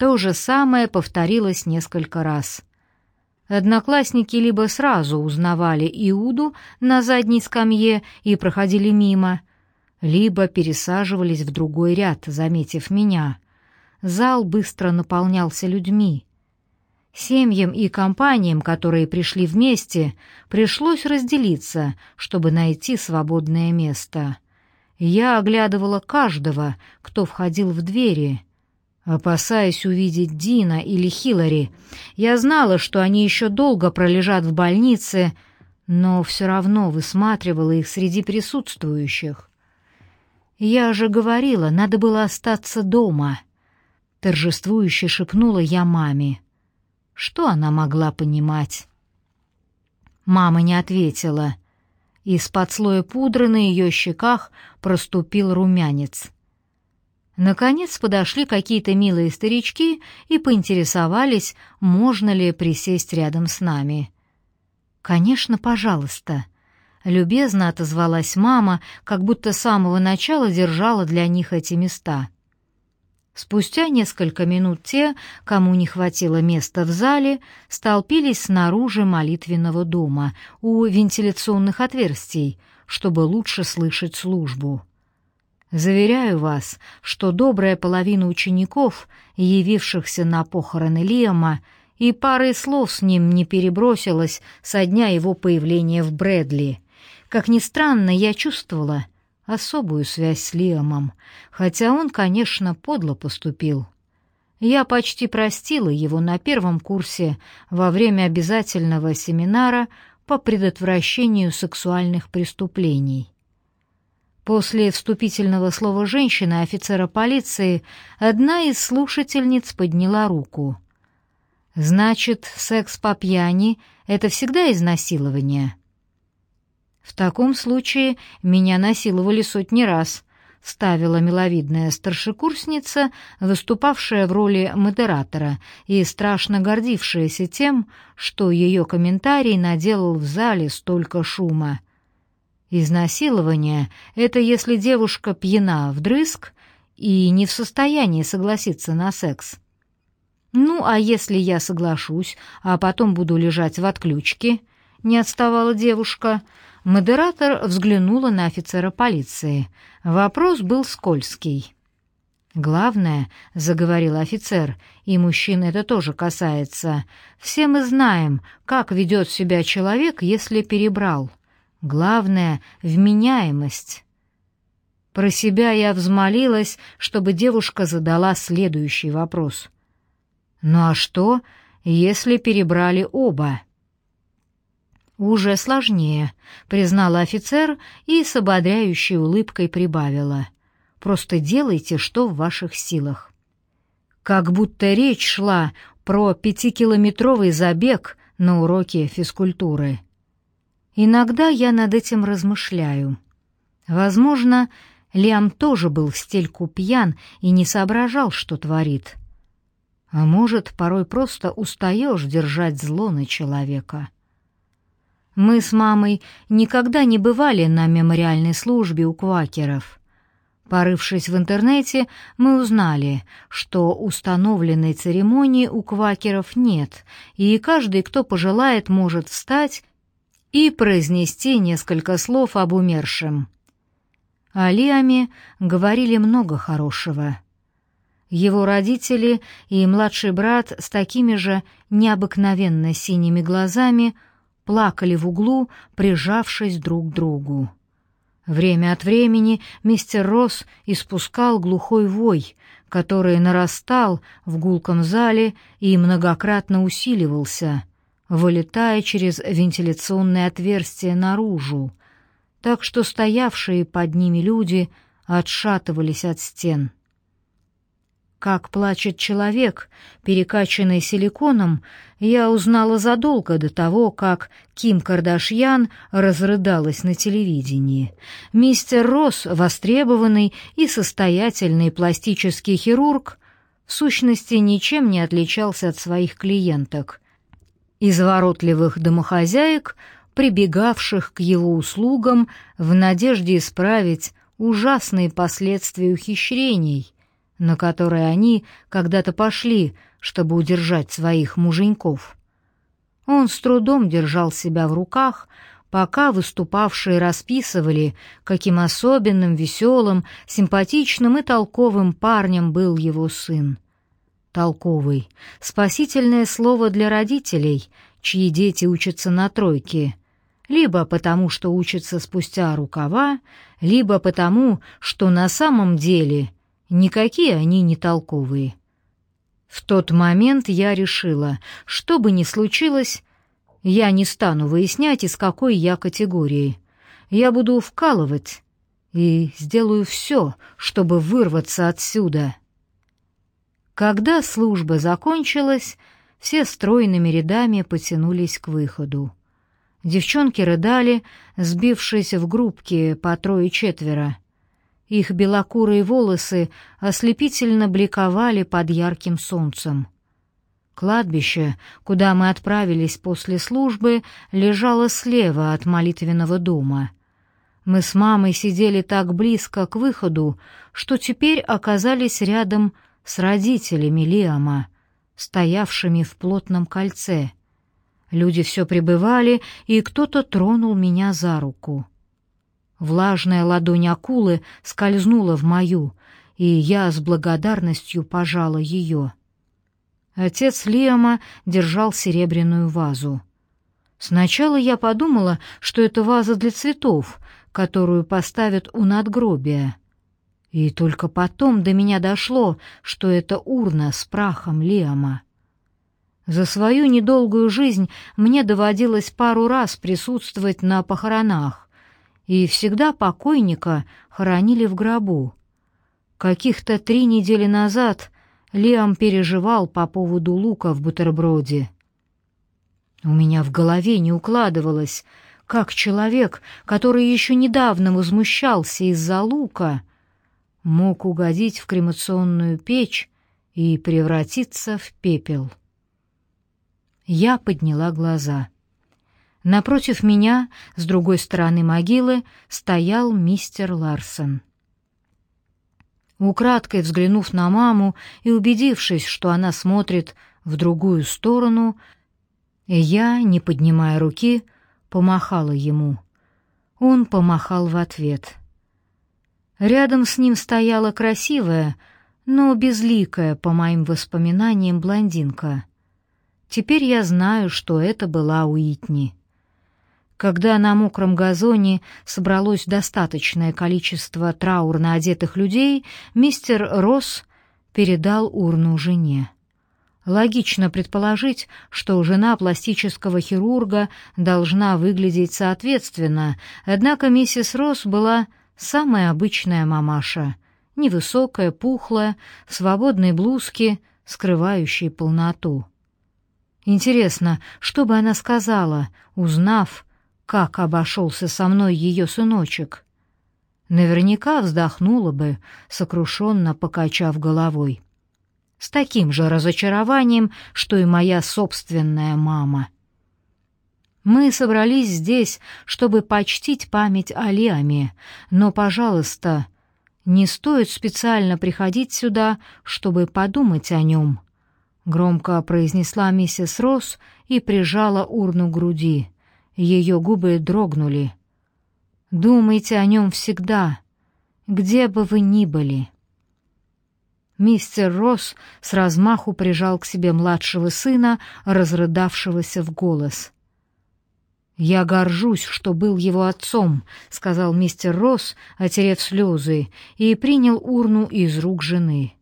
То же самое повторилось несколько раз. Одноклассники либо сразу узнавали Иуду на задней скамье и проходили мимо, либо пересаживались в другой ряд, заметив меня. Зал быстро наполнялся людьми. Семьям и компаниям, которые пришли вместе, пришлось разделиться, чтобы найти свободное место. Я оглядывала каждого, кто входил в двери, опасаясь увидеть Дина или Хиллари. Я знала, что они еще долго пролежат в больнице, но все равно высматривала их среди присутствующих. «Я же говорила, надо было остаться дома», — торжествующе шепнула я маме. Что она могла понимать? Мама не ответила. Из-под слоя пудры на ее щеках проступил румянец. Наконец подошли какие-то милые старички и поинтересовались, можно ли присесть рядом с нами. «Конечно, пожалуйста», — любезно отозвалась мама, как будто с самого начала держала для них эти места. Спустя несколько минут те, кому не хватило места в зале, столпились снаружи молитвенного дома, у вентиляционных отверстий, чтобы лучше слышать службу. Заверяю вас, что добрая половина учеников, явившихся на похороны Лиама, и парой слов с ним не перебросилась со дня его появления в Брэдли. Как ни странно, я чувствовала, особую связь с Лиамом, хотя он, конечно, подло поступил. Я почти простила его на первом курсе во время обязательного семинара по предотвращению сексуальных преступлений. После вступительного слова женщины офицера полиции одна из слушательниц подняла руку. «Значит, секс по пьяни — это всегда изнасилование?» В таком случае меня насиловали сотни раз, ставила миловидная старшекурсница, выступавшая в роли модератора и страшно гордившаяся тем, что ее комментарий наделал в зале столько шума. Изнасилование — это если девушка пьяна вдрызг и не в состоянии согласиться на секс. «Ну, а если я соглашусь, а потом буду лежать в отключке?» — не отставала девушка — Модератор взглянула на офицера полиции. Вопрос был скользкий. «Главное», — заговорил офицер, и мужчин это тоже касается, «все мы знаем, как ведет себя человек, если перебрал. Главное — вменяемость». Про себя я взмолилась, чтобы девушка задала следующий вопрос. «Ну а что, если перебрали оба?» «Уже сложнее», — признала офицер и с ободряющей улыбкой прибавила. «Просто делайте, что в ваших силах». Как будто речь шла про пятикилометровый забег на уроке физкультуры. Иногда я над этим размышляю. Возможно, Лиам тоже был в стельку пьян и не соображал, что творит. А может, порой просто устаешь держать зло на человека. Мы с мамой никогда не бывали на мемориальной службе у квакеров. Порывшись в интернете, мы узнали, что установленной церемонии у квакеров нет, и каждый, кто пожелает, может встать и произнести несколько слов об умершем. О Лиаме говорили много хорошего. Его родители и младший брат с такими же необыкновенно синими глазами – плакали в углу, прижавшись друг к другу. Время от времени мистер Росс испускал глухой вой, который нарастал в гулком зале и многократно усиливался, вылетая через вентиляционное отверстие наружу, так что стоявшие под ними люди отшатывались от стен. Как плачет человек, перекачанный силиконом, я узнала задолго до того, как Ким Кардашьян разрыдалась на телевидении. Мистер Росс, востребованный и состоятельный пластический хирург, в сущности ничем не отличался от своих клиенток. Изворотливых домохозяек, прибегавших к его услугам в надежде исправить ужасные последствия ухищрений — на которые они когда-то пошли, чтобы удержать своих муженьков. Он с трудом держал себя в руках, пока выступавшие расписывали, каким особенным, веселым, симпатичным и толковым парнем был его сын. Толковый — спасительное слово для родителей, чьи дети учатся на тройке, либо потому, что учатся спустя рукава, либо потому, что на самом деле никакие они не толковые. В тот момент я решила, что бы ни случилось, я не стану выяснять, из какой я категории. Я буду вкалывать и сделаю все, чтобы вырваться отсюда. Когда служба закончилась, все стройными рядами потянулись к выходу. Девчонки рыдали, сбившись в группки по трое-четверо. Их белокурые волосы ослепительно бликовали под ярким солнцем. Кладбище, куда мы отправились после службы, лежало слева от молитвенного дома. Мы с мамой сидели так близко к выходу, что теперь оказались рядом с родителями Лиама, стоявшими в плотном кольце. Люди все прибывали, и кто-то тронул меня за руку. Влажная ладонь акулы скользнула в мою, и я с благодарностью пожала ее. Отец Лиама держал серебряную вазу. Сначала я подумала, что это ваза для цветов, которую поставят у надгробия. И только потом до меня дошло, что это урна с прахом Лиама. За свою недолгую жизнь мне доводилось пару раз присутствовать на похоронах, и всегда покойника хоронили в гробу. Каких-то три недели назад Лиам переживал по поводу лука в бутерброде. У меня в голове не укладывалось, как человек, который еще недавно возмущался из-за лука, мог угодить в кремационную печь и превратиться в пепел. Я подняла глаза — Напротив меня, с другой стороны могилы, стоял мистер Ларсон. Украдкой взглянув на маму и убедившись, что она смотрит в другую сторону, я, не поднимая руки, помахала ему. Он помахал в ответ. Рядом с ним стояла красивая, но безликая, по моим воспоминаниям, блондинка. Теперь я знаю, что это была Уитни. Когда на мокром газоне собралось достаточное количество траурно одетых людей, мистер Росс передал урну жене. Логично предположить, что жена пластического хирурга должна выглядеть соответственно, однако миссис Росс была самая обычная мамаша, невысокая, пухлая, в свободной блузке, скрывающей полноту. Интересно, что бы она сказала, узнав, как обошелся со мной ее сыночек. Наверняка вздохнула бы, сокрушенно покачав головой. С таким же разочарованием, что и моя собственная мама. Мы собрались здесь, чтобы почтить память о Лиаме, но, пожалуйста, не стоит специально приходить сюда, чтобы подумать о нем. Громко произнесла миссис Росс и прижала урну к груди. Ее губы дрогнули. «Думайте о нем всегда, где бы вы ни были». Мистер Росс с размаху прижал к себе младшего сына, разрыдавшегося в голос. «Я горжусь, что был его отцом», — сказал мистер Росс, отерев слезы, и принял урну из рук жены.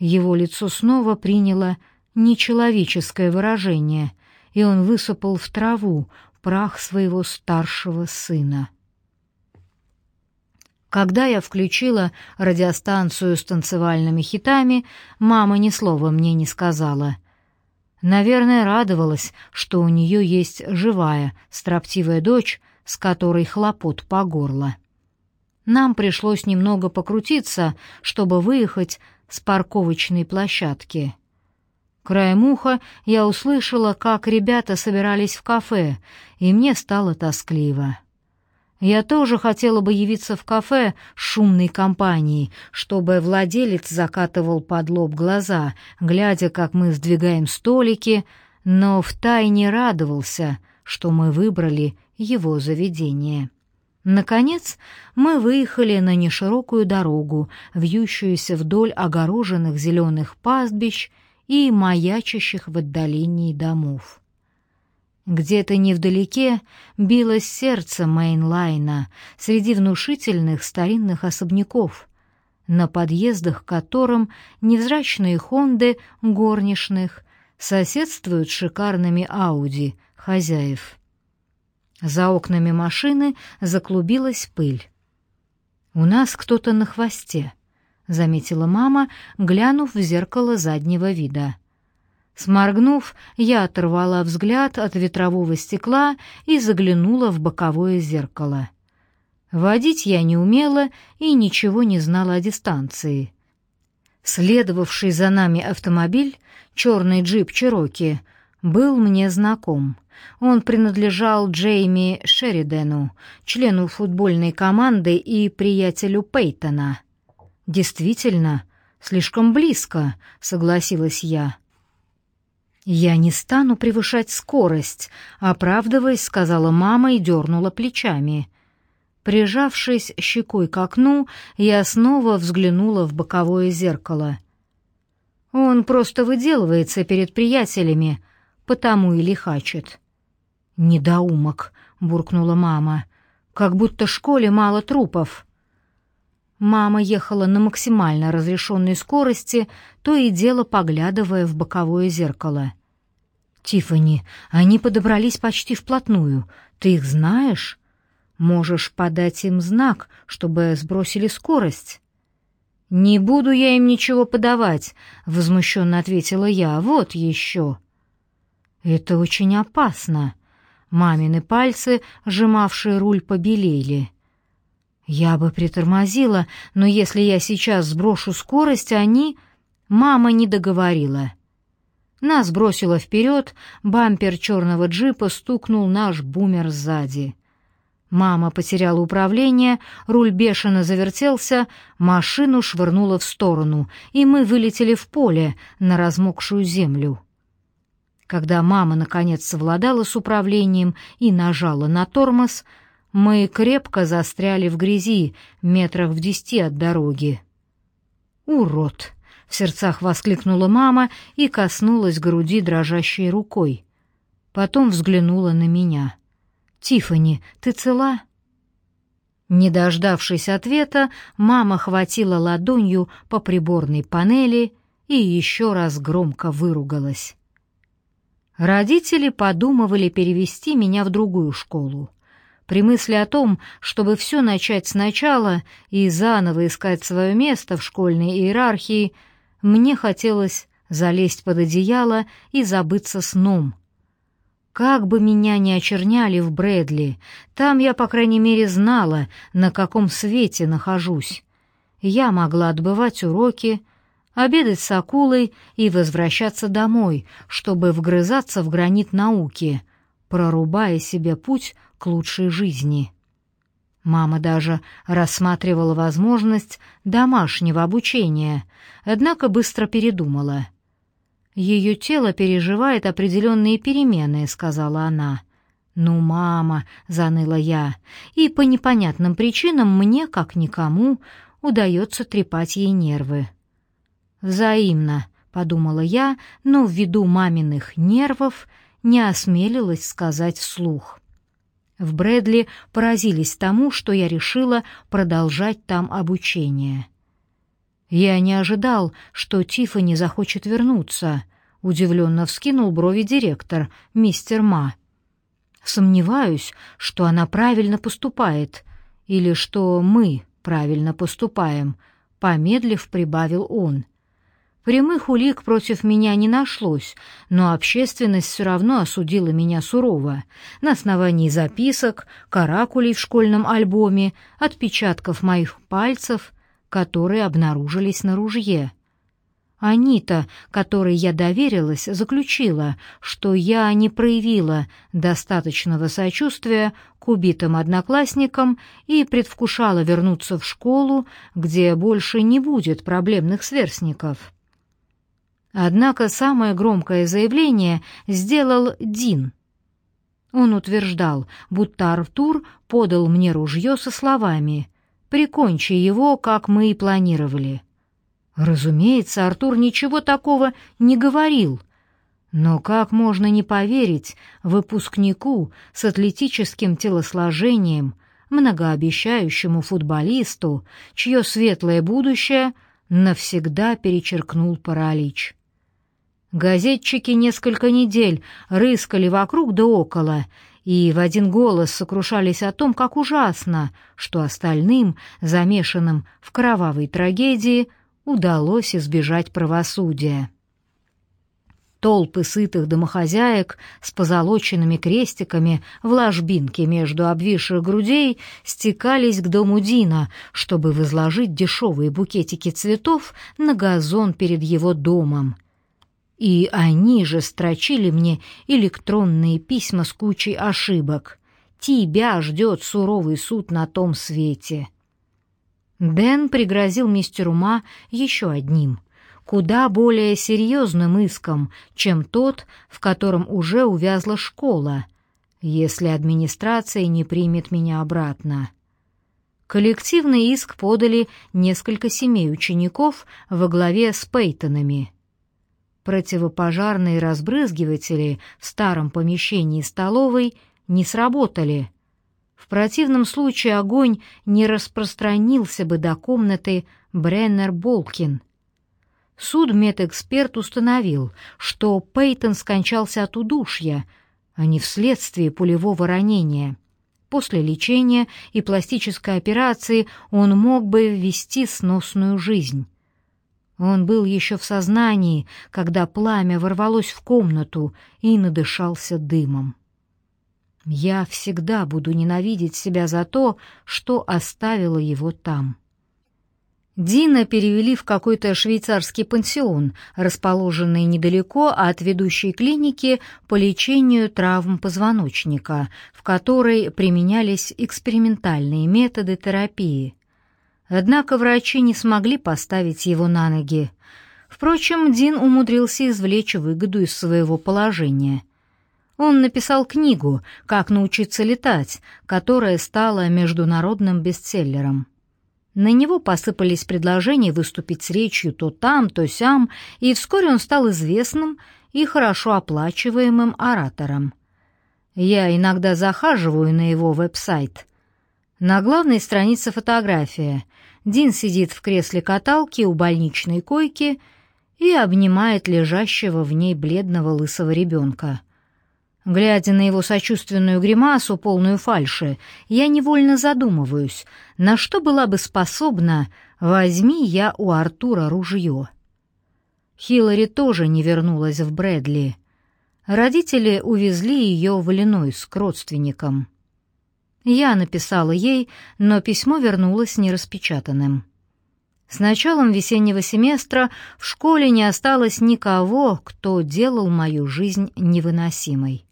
Его лицо снова приняло нечеловеческое выражение, и он высыпал в траву, прах своего старшего сына. Когда я включила радиостанцию с танцевальными хитами, мама ни слова мне не сказала. Наверное, радовалась, что у нее есть живая, строптивая дочь, с которой хлопот по горло. Нам пришлось немного покрутиться, чтобы выехать с парковочной площадки. Краем уха я услышала, как ребята собирались в кафе, и мне стало тоскливо. Я тоже хотела бы явиться в кафе шумной компанией, чтобы владелец закатывал под лоб глаза, глядя, как мы сдвигаем столики, но втайне радовался, что мы выбрали его заведение. Наконец, мы выехали на неширокую дорогу, вьющуюся вдоль огороженных зеленых пастбищ и маячащих в отдалении домов. Где-то невдалеке билось сердце Мейнлайна среди внушительных старинных особняков, на подъездах к которым невзрачные Хонды горничных соседствуют с шикарными Ауди хозяев. За окнами машины заклубилась пыль. «У нас кто-то на хвосте», — заметила мама, глянув в зеркало заднего вида. Сморгнув, я оторвала взгляд от ветрового стекла и заглянула в боковое зеркало. Водить я не умела и ничего не знала о дистанции. Следовавший за нами автомобиль, черный джип Чироки, был мне знаком. Он принадлежал Джейми Шеридену, члену футбольной команды и приятелю Пейтона. «Действительно, слишком близко», — согласилась я. «Я не стану превышать скорость», — оправдываясь, сказала мама и дернула плечами. Прижавшись щекой к окну, я снова взглянула в боковое зеркало. «Он просто выделывается перед приятелями, потому и лихачит». «Недоумок», — буркнула мама, — «как будто в школе мало трупов». Мама ехала на максимально разрешенной скорости, то и дело поглядывая в боковое зеркало. «Тиффани, они подобрались почти вплотную. Ты их знаешь? Можешь подать им знак, чтобы сбросили скорость». «Не буду я им ничего подавать», — возмущенно ответила я. «Вот еще». «Это очень опасно». Мамины пальцы, сжимавшие руль, побелели. Я бы притормозила, но если я сейчас сброшу скорость, они... Мама не договорила. Нас бросило вперед, бампер черного джипа стукнул наш бумер сзади. Мама потеряла управление, руль бешено завертелся, машину швырнуло в сторону, и мы вылетели в поле на размокшую землю. Когда мама наконец совладала с управлением и нажала на тормоз, мы крепко застряли в грязи, метрах в десяти от дороги. «Урод!» — в сердцах воскликнула мама и коснулась груди дрожащей рукой. Потом взглянула на меня. «Тиффани, ты цела?» Не дождавшись ответа, мама хватила ладонью по приборной панели и еще раз громко выругалась. Родители подумывали перевести меня в другую школу. При мысли о том, чтобы все начать сначала и заново искать свое место в школьной иерархии, мне хотелось залезть под одеяло и забыться сном. Как бы меня ни очерняли в Брэдли, там я, по крайней мере, знала, на каком свете нахожусь. Я могла отбывать уроки, обедать с акулой и возвращаться домой, чтобы вгрызаться в гранит науки, прорубая себе путь к лучшей жизни. Мама даже рассматривала возможность домашнего обучения, однако быстро передумала. «Ее тело переживает определенные перемены», — сказала она. «Ну, мама», — заныла я, — «и по непонятным причинам мне, как никому, удается трепать ей нервы». «Взаимно», — подумала я, но ввиду маминых нервов не осмелилась сказать вслух. В Брэдли поразились тому, что я решила продолжать там обучение. Я не ожидал, что Тиффани захочет вернуться, удивленно вскинул брови директор, мистер Ма. Сомневаюсь, что она правильно поступает, или что мы правильно поступаем, помедлив прибавил он. Прямых улик против меня не нашлось, но общественность все равно осудила меня сурово, на основании записок, каракулей в школьном альбоме, отпечатков моих пальцев, которые обнаружились на ружье. Анита, которой я доверилась, заключила, что я не проявила достаточного сочувствия к убитым одноклассникам и предвкушала вернуться в школу, где больше не будет проблемных сверстников. Однако самое громкое заявление сделал Дин. Он утверждал, будто Артур подал мне ружье со словами «Прикончи его, как мы и планировали». Разумеется, Артур ничего такого не говорил. Но как можно не поверить выпускнику с атлетическим телосложением, многообещающему футболисту, чье светлое будущее навсегда перечеркнул паралич? Газетчики несколько недель рыскали вокруг да около и в один голос сокрушались о том, как ужасно, что остальным, замешанным в кровавой трагедии, удалось избежать правосудия. Толпы сытых домохозяек с позолоченными крестиками в ложбинке между обвисших грудей стекались к дому Дина, чтобы возложить дешевые букетики цветов на газон перед его домом. И они же строчили мне электронные письма с кучей ошибок. «Тебя ждет суровый суд на том свете». Дэн пригрозил мистеру Ма еще одним, куда более серьезным иском, чем тот, в котором уже увязла школа, если администрация не примет меня обратно. Коллективный иск подали несколько семей учеников во главе с Пейтонами. Противопожарные разбрызгиватели в старом помещении столовой не сработали — в противном случае огонь не распространился бы до комнаты Бреннер-Болкин. Судмедэксперт установил, что Пейтон скончался от удушья, а не вследствие пулевого ранения. После лечения и пластической операции он мог бы вести сносную жизнь. Он был еще в сознании, когда пламя ворвалось в комнату и надышался дымом. Я всегда буду ненавидеть себя за то, что оставила его там. Дина перевели в какой-то швейцарский пансион, расположенный недалеко от ведущей клиники по лечению травм позвоночника, в которой применялись экспериментальные методы терапии. Однако врачи не смогли поставить его на ноги. Впрочем, Дин умудрился извлечь выгоду из своего положения — он написал книгу «Как научиться летать», которая стала международным бестселлером. На него посыпались предложения выступить с речью то там, то сям, и вскоре он стал известным и хорошо оплачиваемым оратором. Я иногда захаживаю на его веб-сайт. На главной странице фотография. Дин сидит в кресле каталки у больничной койки и обнимает лежащего в ней бледного лысого ребенка. Глядя на его сочувственную гримасу, полную фальши, я невольно задумываюсь, на что была бы способна, возьми я у Артура ружье. Хиллари тоже не вернулась в Брэдли. Родители увезли ее в Иллинойс к родственникам. Я написала ей, но письмо вернулось нераспечатанным. С началом весеннего семестра в школе не осталось никого, кто делал мою жизнь невыносимой.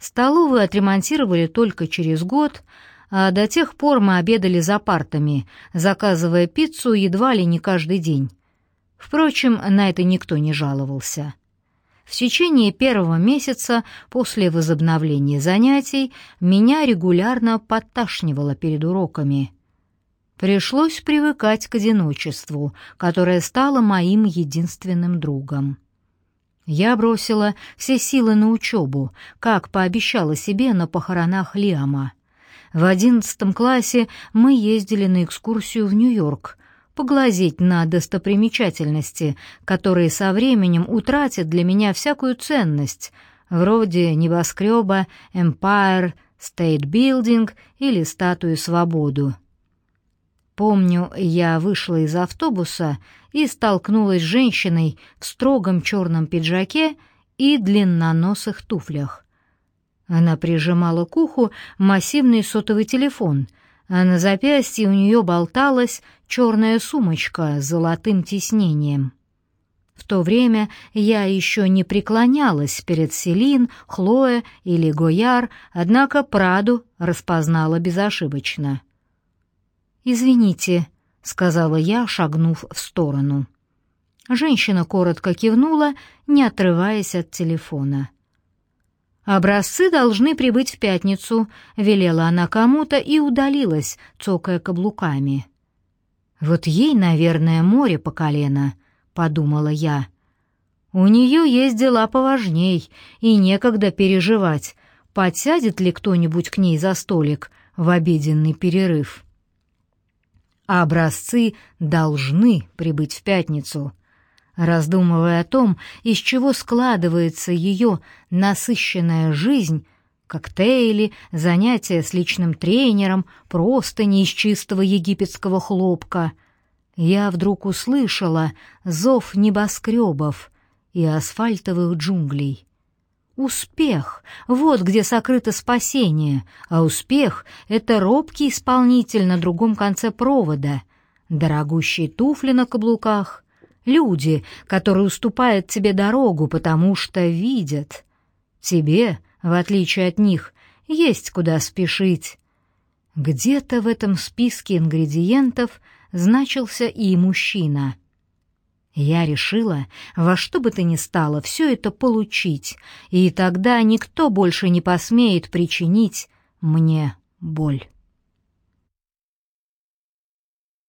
Столовую отремонтировали только через год, а до тех пор мы обедали за партами, заказывая пиццу едва ли не каждый день. Впрочем, на это никто не жаловался. В течение первого месяца после возобновления занятий меня регулярно подташнивало перед уроками. Пришлось привыкать к одиночеству, которое стало моим единственным другом. Я бросила все силы на учебу, как пообещала себе на похоронах Лиама. В одиннадцатом классе мы ездили на экскурсию в Нью-Йорк, поглазеть на достопримечательности, которые со временем утратят для меня всякую ценность, вроде небоскреба Empire State Building или статуи Свободу. Помню, я вышла из автобуса и столкнулась с женщиной в строгом черном пиджаке и длинноносых туфлях. Она прижимала к уху массивный сотовый телефон, а на запястье у нее болталась черная сумочка с золотым тиснением. В то время я еще не преклонялась перед Селин, Хлоя или Гояр, однако Праду распознала безошибочно. «Извините», — сказала я, шагнув в сторону. Женщина коротко кивнула, не отрываясь от телефона. «Образцы должны прибыть в пятницу», — велела она кому-то и удалилась, цокая каблуками. «Вот ей, наверное, море по колено», — подумала я. «У нее есть дела поважней, и некогда переживать, подсядет ли кто-нибудь к ней за столик в обеденный перерыв». Образцы должны прибыть в пятницу. Раздумывая о том, из чего складывается ее насыщенная жизнь, коктейли, занятия с личным тренером, просто не из чистого египетского хлопка, я вдруг услышала зов небоскребов и асфальтовых джунглей. Успех — вот где сокрыто спасение, а успех — это робкий исполнитель на другом конце провода, дорогущие туфли на каблуках, люди, которые уступают тебе дорогу, потому что видят. Тебе, в отличие от них, есть куда спешить. Где-то в этом списке ингредиентов значился и мужчина — я решила, во что бы то ни стало, все это получить, и тогда никто больше не посмеет причинить мне боль.